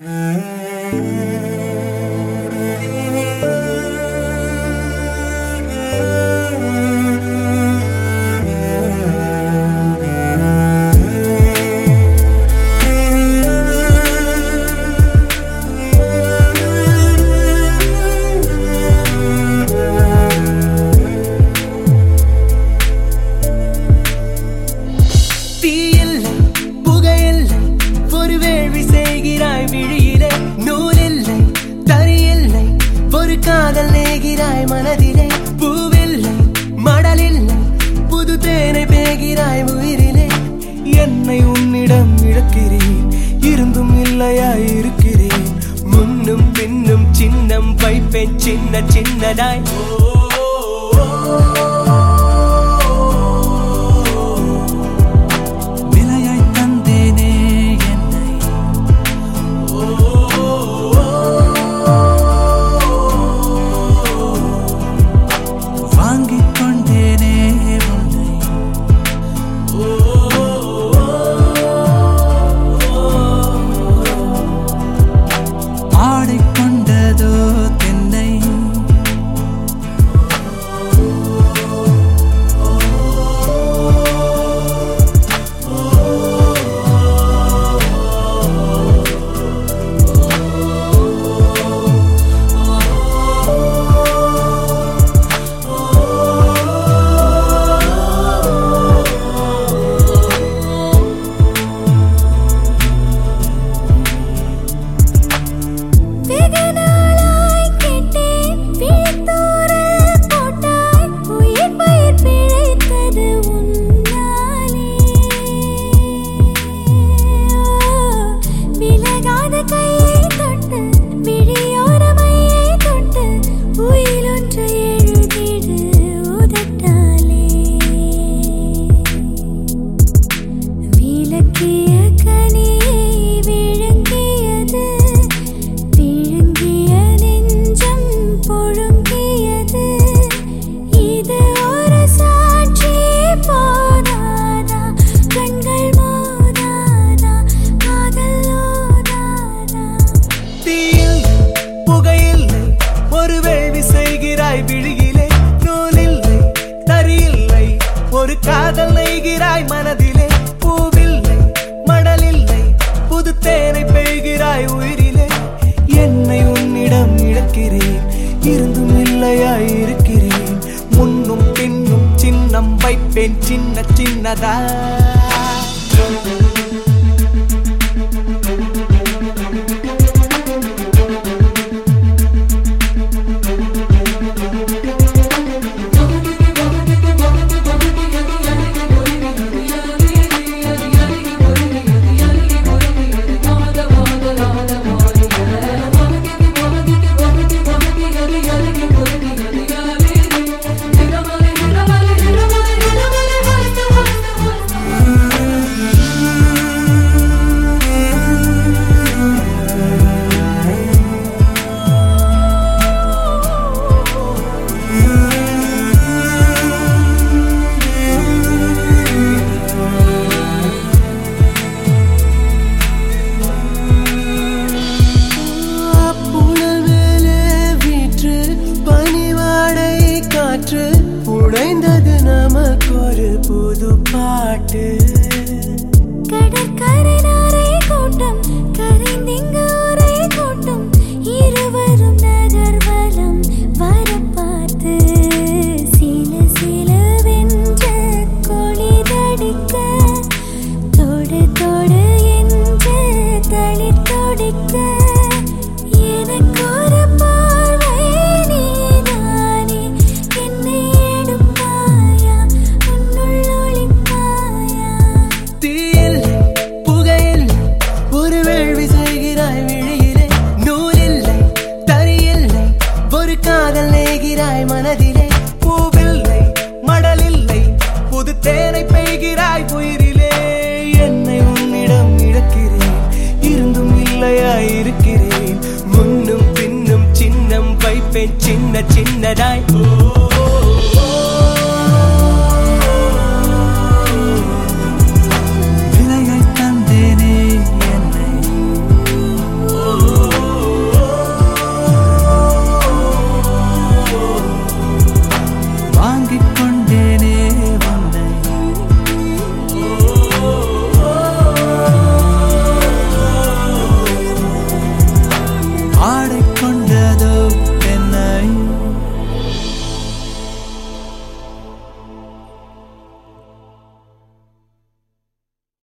Mm-hmm. பெய்கிறாய் மனதிலே பூவில்லை மடலில்லை புது தேனை பேகிறாய் உயிரிலே. என்னை உன்னிடம் இழக்கிறேன் இருந்தும் இல்லையாய் இருக்கிறேன். முன்னும் பின்னும் சின்னம் வைப்பேன் சின்ன சின்னதாய். ஓ வைப்பேன் சின்ன சின்னதா பாட்டு விழுகிறாய் உயிரிலே என்னை உன்னிடம் இழக்கிறேன். இருந்தும் இல்லையாய் இருக்கிறேன் முன்னும் பின்னும் சின்னம் வைப்பேன். சின்ன சின்னதாய். ஓ